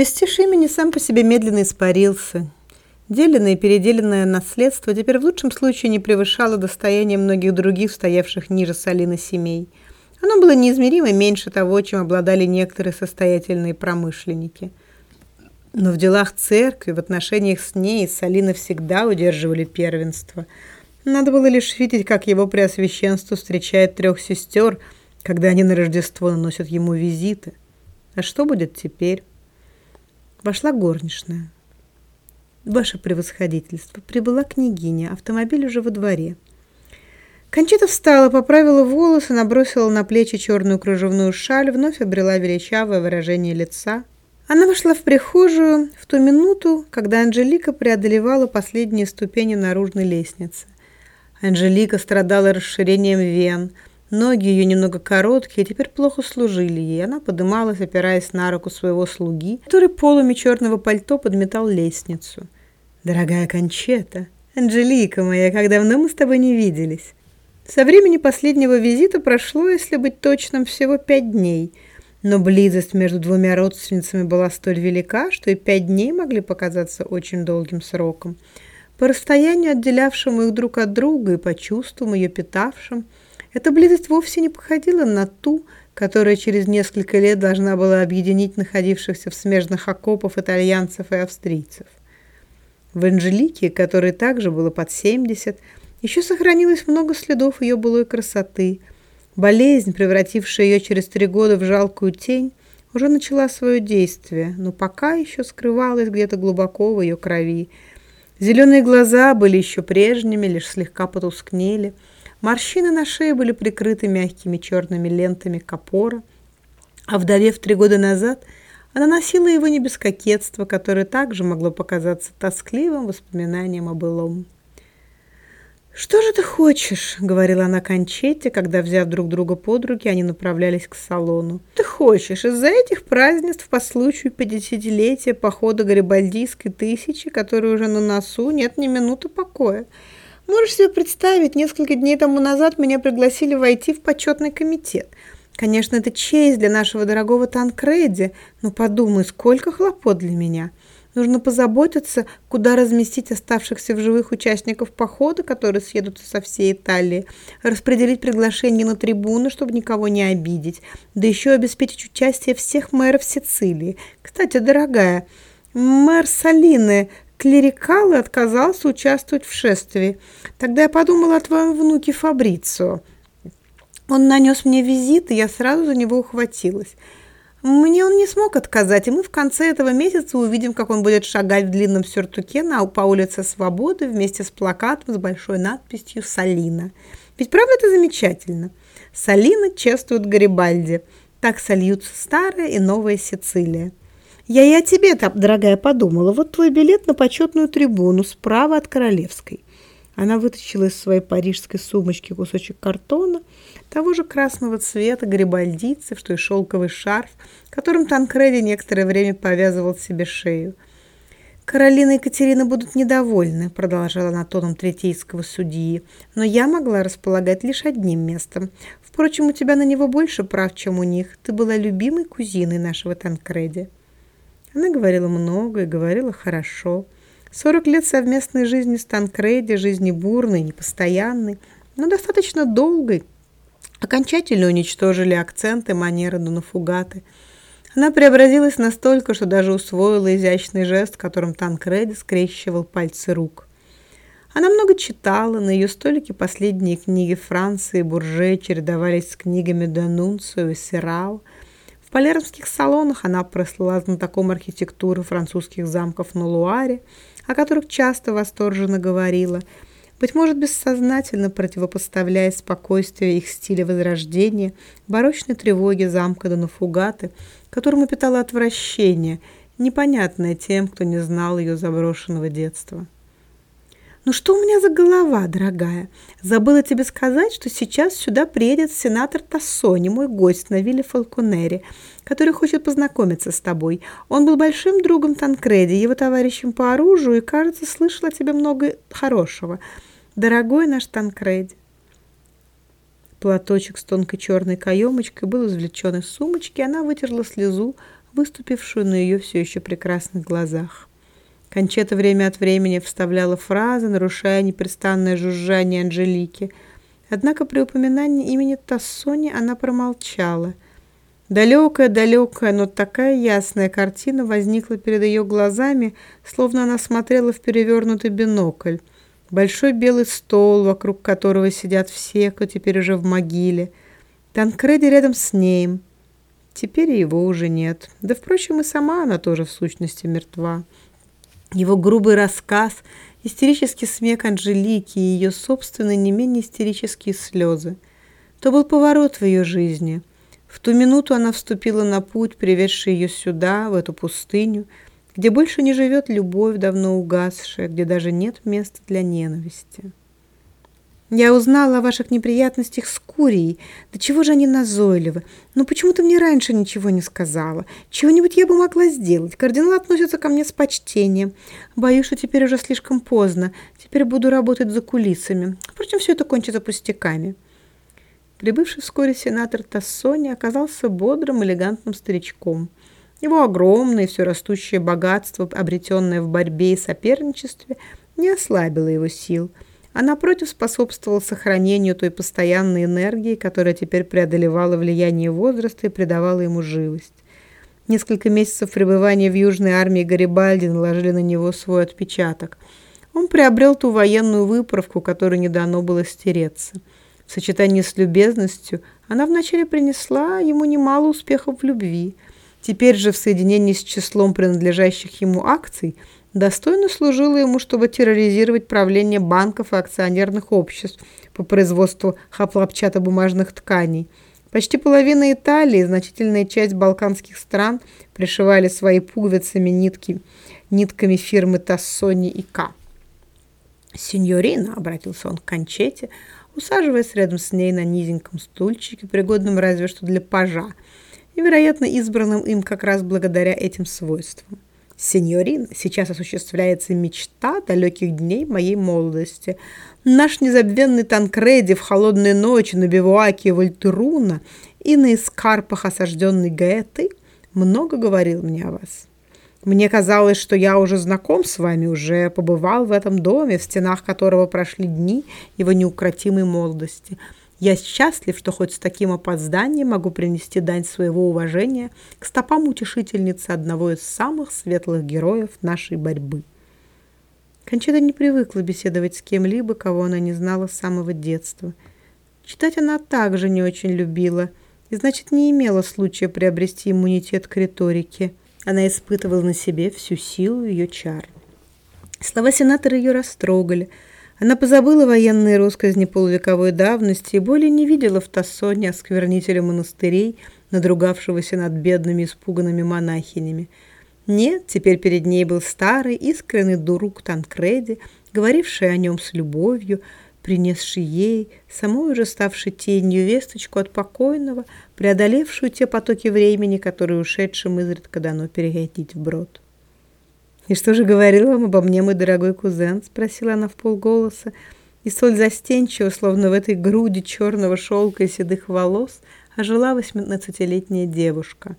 Престиж имени сам по себе медленно испарился. Деленное и переделенное наследство теперь в лучшем случае не превышало достояние многих других, стоявших ниже Салины семей. Оно было неизмеримо меньше того, чем обладали некоторые состоятельные промышленники. Но в делах церкви, в отношениях с ней, Салина всегда удерживали первенство. Надо было лишь видеть, как его преосвященство встречает трех сестер, когда они на Рождество наносят ему визиты. А что будет теперь? Вошла горничная. «Ваше превосходительство, прибыла княгиня, автомобиль уже во дворе». Кончита встала, поправила волосы, набросила на плечи черную кружевную шаль, вновь обрела величавое выражение лица. Она вошла в прихожую в ту минуту, когда Анжелика преодолевала последние ступени наружной лестницы. Анжелика страдала расширением вен – Ноги ее немного короткие, теперь плохо служили ей. Она подымалась, опираясь на руку своего слуги, который полами черного пальто подметал лестницу. «Дорогая Кончета, Анжелика моя, как давно мы с тобой не виделись!» Со времени последнего визита прошло, если быть точным, всего пять дней, но близость между двумя родственницами была столь велика, что и пять дней могли показаться очень долгим сроком. По расстоянию, отделявшему их друг от друга, и по чувствам ее питавшим – эта близость вовсе не походила на ту, которая через несколько лет должна была объединить находившихся в смежных окопах итальянцев и австрийцев. В Анжелике, которой также было под 70, еще сохранилось много следов ее былой красоты. Болезнь, превратившая ее через три года в жалкую тень, уже начала свое действие, но пока еще скрывалась где-то глубоко в ее крови. Зеленые глаза были еще прежними, лишь слегка потускнели – Морщины на шее были прикрыты мягкими черными лентами капора, а вдовев три года назад, она носила его не без кокетства, которое также могло показаться тоскливым воспоминанием о былом. «Что же ты хочешь?» — говорила она Кончете, когда, взяв друг друга под руки, они направлялись к салону. «Ты хочешь из-за этих празднеств по случаю пятидесятилетия похода Гарибальдийской тысячи, которые уже на носу, нет ни минуты покоя?» Можешь себе представить, несколько дней тому назад меня пригласили войти в почетный комитет. Конечно, это честь для нашего дорогого Танкреди, но подумай, сколько хлопот для меня. Нужно позаботиться, куда разместить оставшихся в живых участников похода, которые съедут со всей Италии, распределить приглашения на трибуны, чтобы никого не обидеть, да еще обеспечить участие всех мэров Сицилии. Кстати, дорогая, мэр Салины клерикал и отказался участвовать в шествии. Тогда я подумала о твоем внуке Фабрицио. Он нанес мне визит, и я сразу за него ухватилась. Мне он не смог отказать, и мы в конце этого месяца увидим, как он будет шагать в длинном сюртуке на, по улице Свободы вместе с плакатом с большой надписью «Салина». Ведь правда это замечательно? Салина чествует Гарибальди. Так сольются старая и новая Сицилия. Я и о тебе, дорогая, подумала. Вот твой билет на почетную трибуну справа от Королевской. Она вытащила из своей парижской сумочки кусочек картона, того же красного цвета, грибальдийцев, что и шелковый шарф, которым Танкреди некоторое время повязывал себе шею. «Каролина и Екатерина будут недовольны», — продолжала она тоном третейского судьи, «но я могла располагать лишь одним местом. Впрочем, у тебя на него больше прав, чем у них. Ты была любимой кузиной нашего Танкреди». Она говорила много и говорила хорошо. Сорок лет совместной жизни с Танкреди, жизни бурной, непостоянной, но достаточно долгой, окончательно уничтожили акценты, манеры Дунафугаты. Она преобразилась настолько, что даже усвоила изящный жест, которым Танкреди скрещивал пальцы рук. Она много читала, на ее столике последние книги Франции и Бурже чередовались с книгами Данунцио и Сирау – в палермских салонах она прослала знатоком архитектуры французских замков на Луаре, о которых часто восторженно говорила, быть может, бессознательно противопоставляя спокойствие их стиля Возрождения, барочной тревоге замка Донафугаты, которому питала отвращение, непонятное тем, кто не знал ее заброшенного детства. «Ну что у меня за голова, дорогая? Забыла тебе сказать, что сейчас сюда приедет сенатор Тассони, мой гость на вилле Фалконери, который хочет познакомиться с тобой. Он был большим другом Танкреди, его товарищем по оружию, и, кажется, слышал о тебе много хорошего. Дорогой наш Танкреди». Платочек с тонкой черной каемочкой был извлечен из сумочки, она вытерла слезу, выступившую на ее все еще прекрасных глазах. Кончета время от времени вставляла фразы, нарушая непрестанное жужжание Анжелики. Однако при упоминании имени Тассони она промолчала. Далекая-далекая, но такая ясная картина возникла перед ее глазами, словно она смотрела в перевернутый бинокль. Большой белый стол, вокруг которого сидят все, кто теперь уже в могиле. Танкреди рядом с ней. Теперь его уже нет. Да, впрочем, и сама она тоже в сущности мертва. Его грубый рассказ, истерический смех Анжелики и ее собственные не менее истерические слезы. То был поворот в ее жизни. В ту минуту она вступила на путь, приведший ее сюда, в эту пустыню, где больше не живет любовь, давно угасшая, где даже нет места для ненависти. Я узнала о ваших неприятностях с Курией. Да чего же они назойливы? Ну почему ты мне раньше ничего не сказала? Чего-нибудь я бы могла сделать. Кардинал относится ко мне с почтением. Боюсь, что теперь уже слишком поздно. Теперь буду работать за кулисами. Впрочем, все это кончится пустяками. Прибывший вскоре сенатор Тассони оказался бодрым, элегантным старичком. Его огромное все растущее богатство, обретенное в борьбе и соперничестве, не ослабило его сил – а напротив способствовал сохранению той постоянной энергии, которая теперь преодолевала влияние возраста и придавала ему живость. Несколько месяцев пребывания в Южной армии Гарибальди наложили на него свой отпечаток. Он приобрел ту военную выправку, которую не дано было стереться. В сочетании с любезностью она вначале принесла ему немало успехов в любви. Теперь же в соединении с числом принадлежащих ему акций – достойно служило ему, чтобы терроризировать правление банков и акционерных обществ по производству хлопчатобумажных тканей. Почти половина Италии, значительная часть балканских стран пришивали свои пуговицами нитки, нитками фирмы Тассони и К. «Синьорина», — обратился он к Кончете, усаживаясь рядом с ней на низеньком стульчике, пригодном разве что для пажа, и, вероятно, избранным им как раз благодаря этим свойствам. Сеньорина, сейчас осуществляется мечта далеких дней моей молодости. Наш незабвенный Танкреди в холодные ночи на бивуаке Вольтеруна и на эскарпах осажденной Гаэтой много говорил мне о вас. Мне казалось, что я уже знаком с вами, уже побывал в этом доме, в стенах которого прошли дни его неукротимой молодости – я счастлив, что хоть с таким опозданием могу принести дань своего уважения к стопам утешительницы одного из самых светлых героев нашей борьбы. Кончита не привыкла беседовать с кем-либо, кого она не знала с самого детства. Читать она также не очень любила, и значит не имела случая приобрести иммунитет к риторике. Она испытывала на себе всю силу ее чар. Слова сенатора ее растрогали – она позабыла военные росказни полувековой давности и более не видела в Тассоне осквернителя монастырей, надругавшегося над бедными испуганными монахинями. Нет, теперь перед ней был старый, искренний дурук Танкреди, говоривший о нем с любовью, принесший ей, самой уже ставшей тенью, весточку от покойного, преодолевшую те потоки времени, которые ушедшим изредка дано переходить вброд. «И что же говорил вам обо мне мой дорогой кузен?» – спросила она в полголоса. И соль застенчиво, словно в этой груди черного шелка и седых волос, ожила восемнадцатилетняя девушка.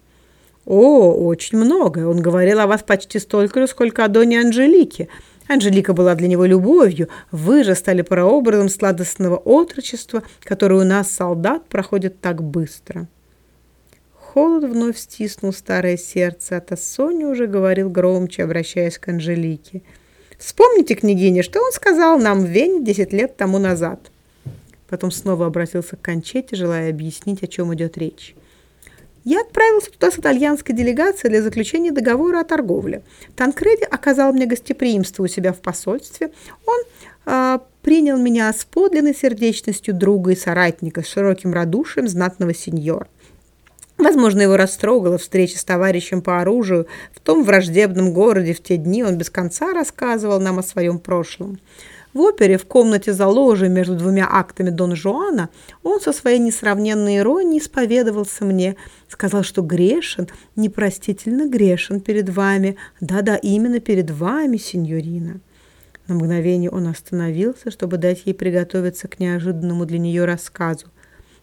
«О, очень много. Он говорил о вас почти столько же, сколько о Доне Анжелике. Анжелика была для него любовью. Вы же стали прообразом сладостного отрочества, которое у нас, солдат, проходит так быстро». Холод вновь стиснул старое сердце, а Тассони уже говорил громче, обращаясь к Анжелике. «Вспомните, княгиня, что он сказал нам в Вене десять лет тому назад». Потом снова обратился к Кончете, желая объяснить, о чем идет речь. Я отправился туда с итальянской делегацией для заключения договора о торговле. Танкреди оказал мне гостеприимство у себя в посольстве. Он э, принял меня с подлинной сердечностью друга и соратника, с широким радушием знатного сеньора. Возможно, его растрогала встреча с товарищем по оружию в том враждебном городе в те дни. Он без конца рассказывал нам о своем прошлом. В опере в комнате за ложей между двумя актами Дон Жуана он со своей несравненной иронией исповедовался мне, сказал, что грешен, непростительно грешен перед вами. Да-да, именно перед вами, сеньорина. На мгновение он остановился, чтобы дать ей приготовиться к неожиданному для нее рассказу.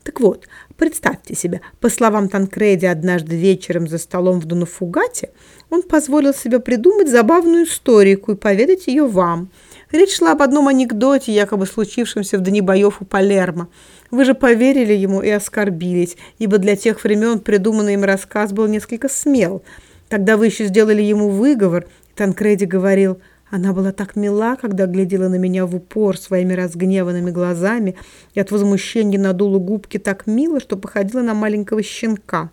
Так вот, представьте себе, по словам Танкреди, однажды вечером за столом в Дунафугате он позволил себе придумать забавную историку и поведать ее вам. Речь шла об одном анекдоте, якобы случившемся в дни боев у Палермо. Вы же поверили ему и оскорбились, ибо для тех времен придуманный им рассказ был несколько смел. Когда вы еще сделали ему выговор, Танкреди говорил – она была так мила, когда глядела на меня в упор своими разгневанными глазами и от возмущения надула губки так мило, что походила на маленького щенка.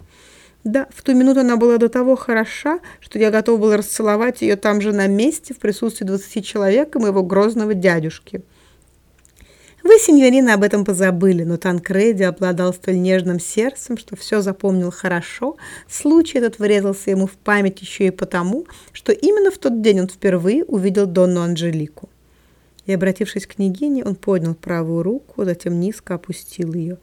Да, в ту минуту она была до того хороша, что я готов был расцеловать ее там же на месте в присутствии двадцати человек и моего грозного дядюшки. Вы, сеньорина, об этом позабыли, но Танкреди обладал столь нежным сердцем, что все запомнил хорошо. Случай этот врезался ему в память еще и потому, что именно в тот день он впервые увидел Донну Анжелику. И, обратившись к княгине, он поднял правую руку, затем низко опустил ее.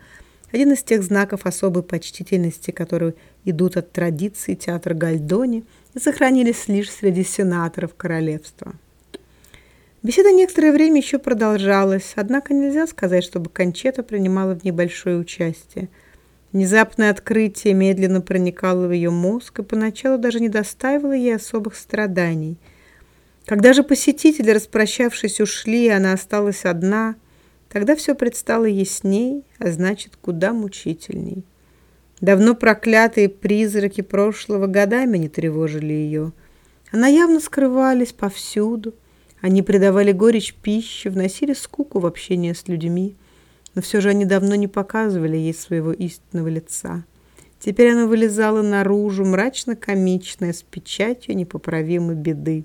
Один из тех знаков особой почтительности, которые идут от традиции театра Гальдони и сохранились лишь среди сенаторов королевства. Беседа некоторое время еще продолжалась, однако нельзя сказать, чтобы Кончета принимала в ней большое участие. Внезапное открытие медленно проникало в ее мозг и поначалу даже не доставило ей особых страданий. Когда же посетители, распрощавшись, ушли, и она осталась одна, тогда все предстало ясней, а значит, куда мучительней. Давно проклятые призраки прошлого годами не тревожили ее. Она явно скрывались повсюду, они придавали горечь пищи, вносили скуку в общение с людьми, но все же они давно не показывали ей своего истинного лица. Теперь она вылезала наружу, мрачно-комичная, с печатью непоправимой беды.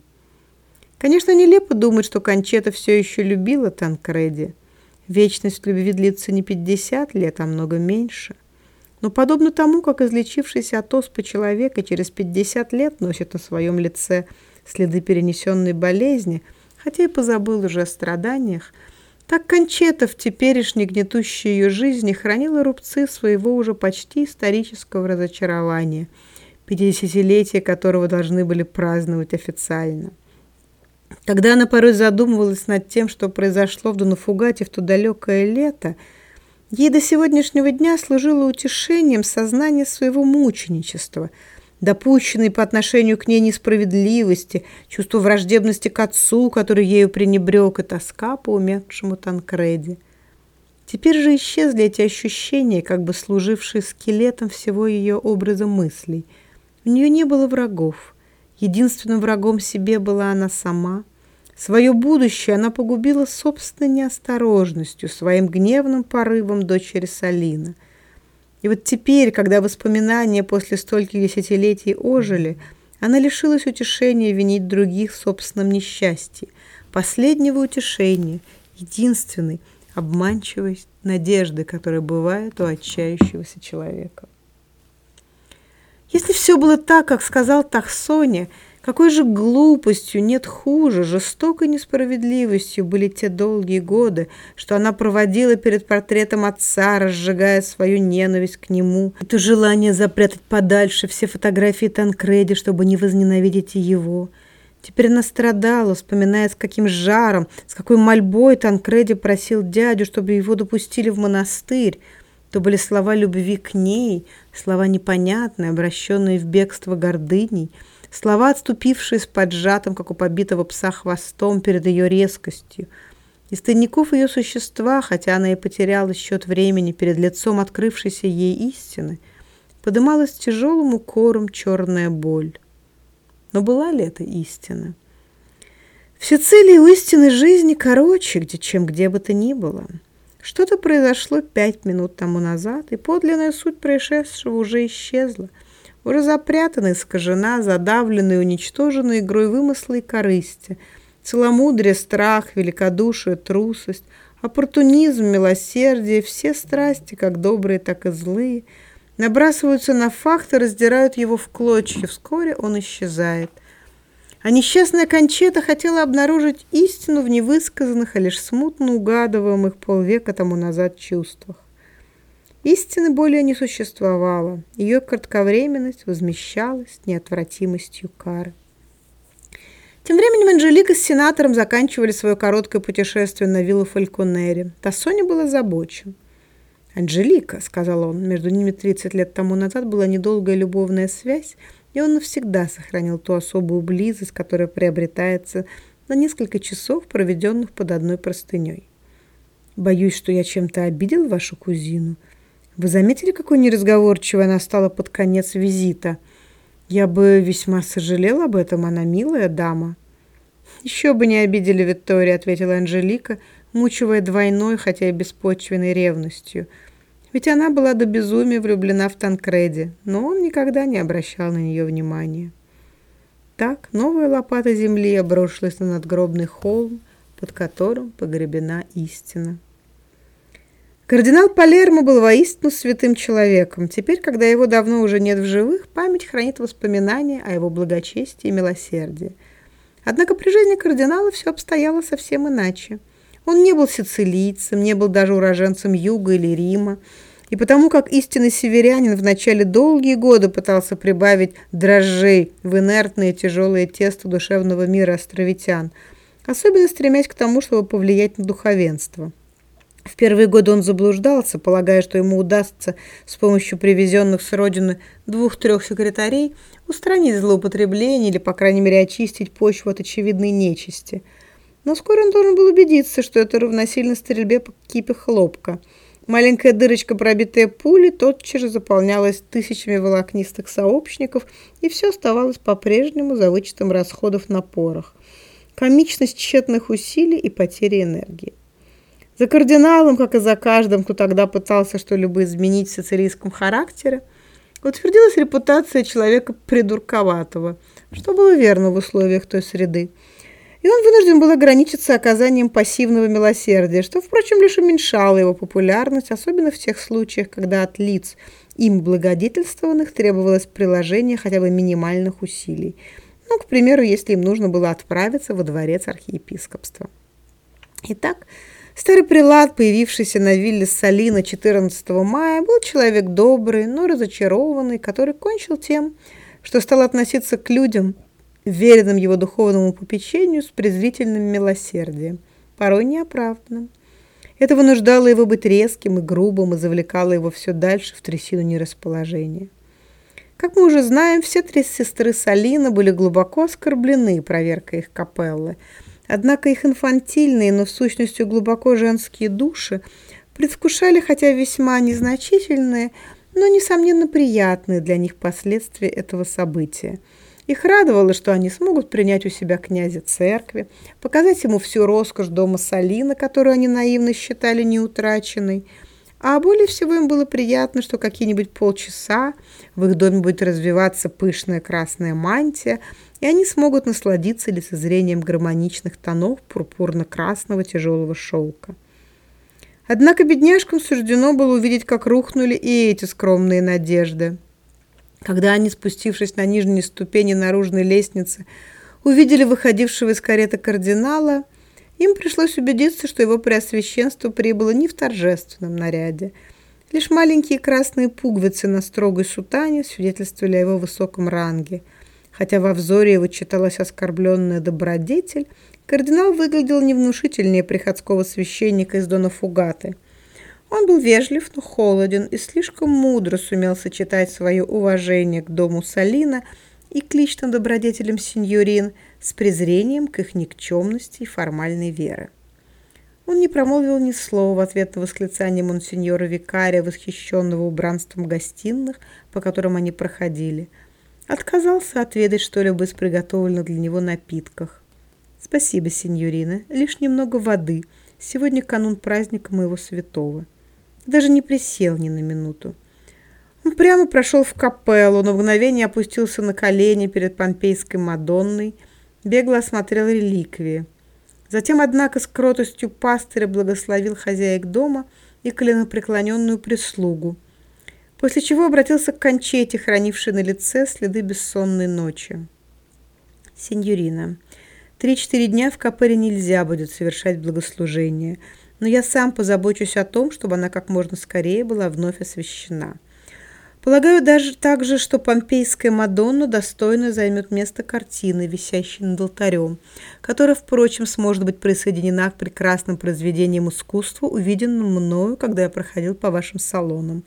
Конечно, нелепо думать, что Кончета все еще любила Танкреди. Вечность любви длится не 50 лет, а много меньше. Но подобно тому, как излечившийся от оспы человека через 50 лет носит на своем лице следы перенесенной болезни – хотя и позабыл уже о страданиях, так Кончета в теперешней гнетущей ее жизни хранила рубцы своего уже почти исторического разочарования, пятидесятилетие которого должны были праздновать официально. Когда она порой задумывалась над тем, что произошло в Дунафугате в то далекое лето, ей до сегодняшнего дня служило утешением сознание своего мученичества – допущенной по отношению к ней несправедливости, чувство враждебности к отцу, который ею пренебрег, и тоска по умершему Танкреди. Теперь же исчезли эти ощущения, как бы служившие скелетом всего ее образа мыслей. У нее не было врагов. Единственным врагом себе была она сама. Свое будущее она погубила собственной неосторожностью, своим гневным порывом дочери Салина – и вот теперь, когда воспоминания после стольких десятилетий ожили, она лишилась утешения винить других в собственном несчастье, последнего утешения, единственной, обманчивой надежды, которая бывает у отчаявшегося человека. Если все было так, как сказал Тахсоне, какой же глупостью, нет хуже, жестокой несправедливостью были те долгие годы, что она проводила перед портретом отца, разжигая свою ненависть к нему. Это желание запрятать подальше все фотографии Танкреди, чтобы не возненавидеть его. Теперь она страдала, вспоминая, с каким жаром, с какой мольбой Танкреди просил дядю, чтобы его допустили в монастырь. То были слова любви к ней, слова непонятные, обращенные в бегство гордыней – Слова, отступившие с поджатым, как у побитого пса, хвостом перед ее резкостью. Из тайников ее существа, хотя она и потеряла счет времени перед лицом открывшейся ей истины, подымалась тяжелым укором черная боль. Но была ли это истина? Все цели у истины жизни короче, где, чем где бы то ни было. Что-то произошло пять минут тому назад, и подлинная суть происшедшего уже исчезла – уже запрятана, искажена, задавлена и уничтожена игрой вымысла и корысти, целомудрие, страх, великодушие, трусость, оппортунизм, милосердие, все страсти, как добрые, так и злые, набрасываются на факт и раздирают его в клочья. Вскоре он исчезает. А несчастная Кончета хотела обнаружить истину в невысказанных, а лишь смутно угадываемых полвека тому назад чувствах. Истины более не существовало. Ее кратковременность возмещалась неотвратимостью кары. Тем временем Анжелика с сенатором заканчивали свое короткое путешествие на виллу Фальконери. Тассони был озабочен. «Анжелика», — сказал он, — между ними 30 лет тому назад была недолгая любовная связь, и он навсегда сохранил ту особую близость, которая приобретается на несколько часов, проведенных под одной простыней. «Боюсь, что я чем-то обидел вашу кузину. Вы заметили, какой неразговорчивой она стала под конец визита? Я бы весьма сожалела об этом, она милая дама». «Еще бы не обидели Виктория», — ответила Анжелика, мучивая двойной, хотя и беспочвенной ревностью — ведь она была до безумия влюблена в Танкреди, но он никогда не обращал на нее внимания. Так новая лопата земли обрушилась на надгробный холм, под которым погребена истина. Кардинал Палермо был воистину святым человеком. Теперь, когда его давно уже нет в живых, память хранит воспоминания о его благочестии и милосердии. Однако при жизни кардинала все обстояло совсем иначе. Он не был сицилийцем, не был даже уроженцем Юга или Рима, и потому как истинный северянин в начале долгие годы пытался прибавить дрожжей в инертное тяжелое тесто душевного мира островитян, особенно стремясь к тому, чтобы повлиять на духовенство. В первые годы он заблуждался, полагая, что ему удастся с помощью привезенных с родины двух-трех секретарей устранить злоупотребление или, по крайней мере, очистить почву от очевидной нечисти – но скоро он должен был убедиться, что это равносильно стрельбе по кипе хлопка. Маленькая дырочка, пробитая пулей, тотчас же заполнялась тысячами волокнистых сообщников, и все оставалось по-прежнему за вычетом расходов на порох. Комичность тщетных усилий и потери энергии. За кардиналом, как и за каждым, кто тогда пытался что-либо изменить в сицилийском характере, утвердилась репутация человека придурковатого, что было верно в условиях той среды и он вынужден был ограничиться оказанием пассивного милосердия, что, впрочем, лишь уменьшало его популярность, особенно в тех случаях, когда от лиц, им благодетельствованных, требовалось приложение хотя бы минимальных усилий. Ну, к примеру, если им нужно было отправиться во дворец архиепископства. Итак, старый прилад, появившийся на вилле Салина 14 мая, был человек добрый, но разочарованный, который кончил тем, что стал относиться к людям – веренным его духовному попечению с презрительным милосердием, порой неоправданным. Это вынуждало его быть резким и грубым и завлекало его все дальше в трясину нерасположения. Как мы уже знаем, все три сестры Салина были глубоко оскорблены проверкой их капеллы. Однако их инфантильные, но в сущности глубоко женские души предвкушали хотя весьма незначительные, но, несомненно, приятные для них последствия этого события – их радовало, что они смогут принять у себя князя церкви, показать ему всю роскошь дома Салина, которую они наивно считали неутраченной. А более всего им было приятно, что какие-нибудь полчаса в их доме будет развиваться пышная красная мантия, и они смогут насладиться лицезрением гармоничных тонов пурпурно-красного тяжелого шелка. Однако бедняжкам суждено было увидеть, как рухнули и эти скромные надежды. Когда они, спустившись на нижние ступени наружной лестницы, увидели выходившего из кареты кардинала, им пришлось убедиться, что его преосвященство прибыло не в торжественном наряде. Лишь маленькие красные пуговицы на строгой сутане свидетельствовали о его высоком ранге. Хотя во взоре его читалась оскорбленная добродетель, кардинал выглядел невнушительнее приходского священника из Дона Фугаты – он был вежлив, но холоден и слишком мудро сумел сочетать свое уважение к дому Салина и к личным добродетелям сеньорин с презрением к их никчемности и формальной веры. Он не промолвил ни слова в ответ на восклицание монсеньора Викария, восхищенного убранством гостиных, по которым они проходили. Отказался отведать что-либо из приготовленных для него напитках. «Спасибо, сеньорина. Лишь немного воды. Сегодня канун праздника моего святого» даже не присел ни на минуту. Он прямо прошел в капеллу, на мгновение опустился на колени перед помпейской Мадонной, бегло осмотрел реликвии. Затем, однако, с кротостью пастыря благословил хозяек дома и коленопреклоненную прислугу, после чего обратился к кончете, хранившей на лице следы бессонной ночи. «Сеньорина, три-четыре дня в капелле нельзя будет совершать благослужение», но я сам позабочусь о том, чтобы она как можно скорее была вновь освящена. Полагаю даже также, что помпейская Мадонна достойно займет место картины, висящей над алтарем, которая, впрочем, сможет быть присоединена к прекрасным произведениям искусства, увиденным мною, когда я проходил по вашим салонам.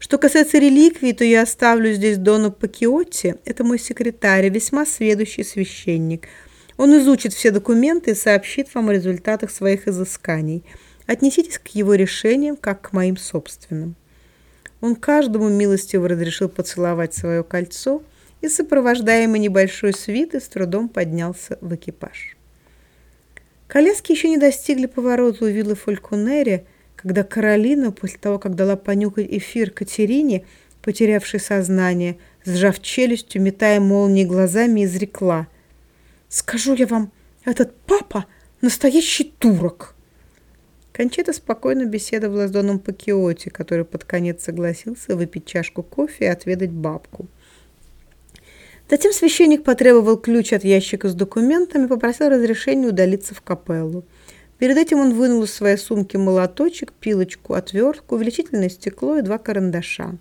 Что касается реликвий, то я оставлю здесь Дона Пакиотти, это мой секретарь, весьма сведущий священник. Он изучит все документы и сообщит вам о результатах своих изысканий. Отнеситесь к его решениям, как к моим собственным. Он каждому милостиво разрешил поцеловать свое кольцо и, сопровождаемый небольшой свитой, с трудом поднялся в экипаж. Коляски еще не достигли поворота у виллы Фольконери, когда Каролина, после того, как дала понюхать эфир Катерине, потерявшей сознание, сжав челюстью, метая молнии глазами, изрекла. «Скажу я вам, этот папа — настоящий турок!» Кончета спокойно беседовала с Доном Пакиоти, который под конец согласился выпить чашку кофе и отведать бабку. Затем священник потребовал ключ от ящика с документами и попросил разрешения удалиться в капеллу. Перед этим он вынул из своей сумки молоточек, пилочку, отвертку, увеличительное стекло и два карандаша.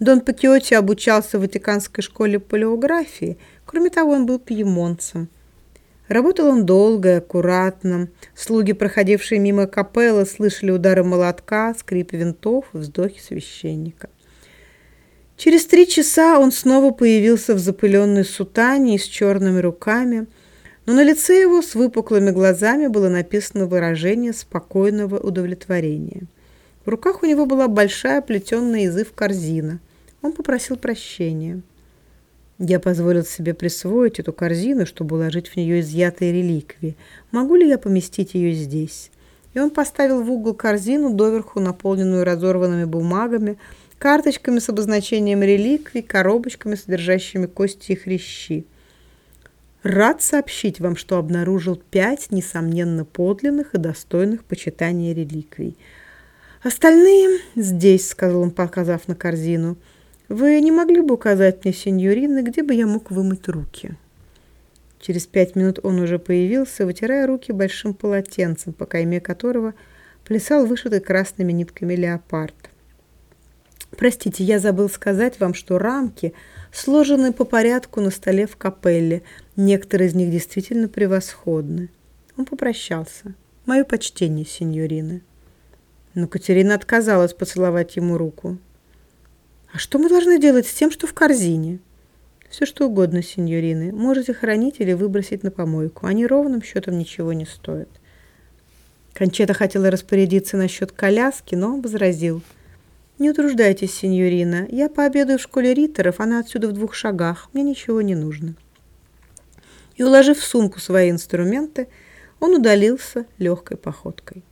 Дон Пакиоти обучался в Ватиканской школе палеографии. Кроме того, он был пьемонцем. Работал он долго аккуратно. Слуги, проходившие мимо капеллы, слышали удары молотка, скрип винтов и вздохи священника. Через три часа он снова появился в запыленной сутане и с черными руками, но на лице его с выпуклыми глазами было написано выражение спокойного удовлетворения. В руках у него была большая плетеная из корзина. Он попросил прощения. Я позволил себе присвоить эту корзину, чтобы уложить в нее изъятые реликвии. Могу ли я поместить ее здесь? И он поставил в угол корзину, доверху наполненную разорванными бумагами, карточками с обозначением реликвий, коробочками, содержащими кости и хрящи. Рад сообщить вам, что обнаружил пять, несомненно, подлинных и достойных почитания реликвий. Остальные здесь, сказал он, показав на корзину – вы не могли бы указать мне, сеньорина, где бы я мог вымыть руки? Через пять минут он уже появился, вытирая руки большим полотенцем, по кайме которого плясал вышитый красными нитками леопард. Простите, я забыл сказать вам, что рамки сложены по порядку на столе в капелле. Некоторые из них действительно превосходны. Он попрощался. Мое почтение, сеньорина. Но Катерина отказалась поцеловать ему руку. А что мы должны делать с тем, что в корзине? Все что угодно, сеньорины. Можете хранить или выбросить на помойку. Они ровным счетом ничего не стоят. Кончета хотела распорядиться насчет коляски, но возразил. «Не утруждайтесь, сеньорина. Я пообедаю в школе риторов, она отсюда в двух шагах. Мне ничего не нужно». И, уложив в сумку свои инструменты, он удалился легкой походкой.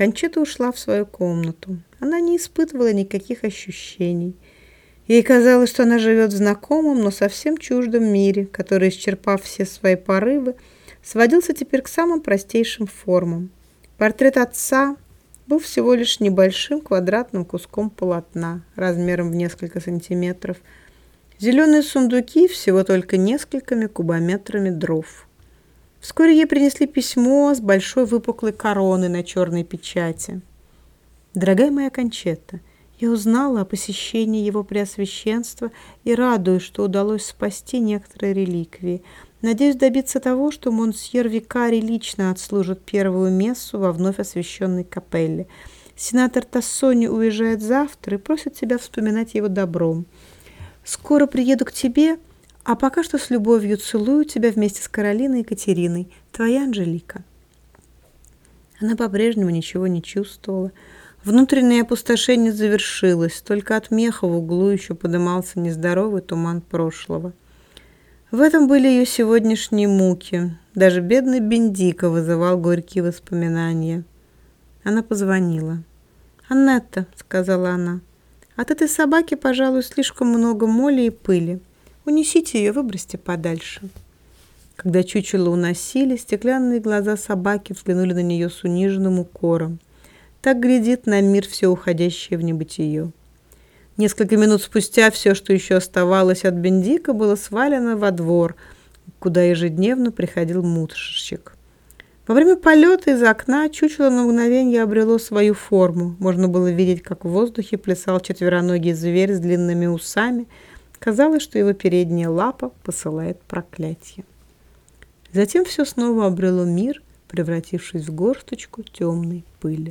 Кончета ушла в свою комнату. Она не испытывала никаких ощущений. Ей казалось, что она живет в знакомом, но совсем чуждом мире, который, исчерпав все свои порывы, сводился теперь к самым простейшим формам. Портрет отца был всего лишь небольшим квадратным куском полотна размером в несколько сантиметров. Зеленые сундуки всего только несколькими кубометрами дров. Вскоре ей принесли письмо с большой выпуклой короной на черной печати. «Дорогая моя Кончета, я узнала о посещении его преосвященства и радуюсь, что удалось спасти некоторые реликвии. Надеюсь добиться того, что монсьер Викарий лично отслужит первую мессу во вновь освященной капелле. Сенатор Тассони уезжает завтра и просит тебя вспоминать его добром. Скоро приеду к тебе» А пока что с любовью целую тебя вместе с Каролиной и Катериной, твоя Анжелика. Она по-прежнему ничего не чувствовала. Внутреннее опустошение завершилось, только от меха в углу еще подымался нездоровый туман прошлого. В этом были ее сегодняшние муки. Даже бедный Бендика вызывал горькие воспоминания. Она позвонила. «Аннетта», — сказала она, — «от этой собаки, пожалуй, слишком много моли и пыли. Унесите ее, выбросьте подальше. Когда чучело уносили, стеклянные глаза собаки взглянули на нее с униженным укором. Так глядит на мир все уходящее в небытие. Несколько минут спустя все, что еще оставалось от Бендика, было свалено во двор, куда ежедневно приходил мусорщик. Во время полета из окна чучело на мгновение обрело свою форму. Можно было видеть, как в воздухе плясал четвероногий зверь с длинными усами. Казалось, что его передняя лапа посылает проклятие. Затем все снова обрело мир, превратившись в горсточку темной пыли.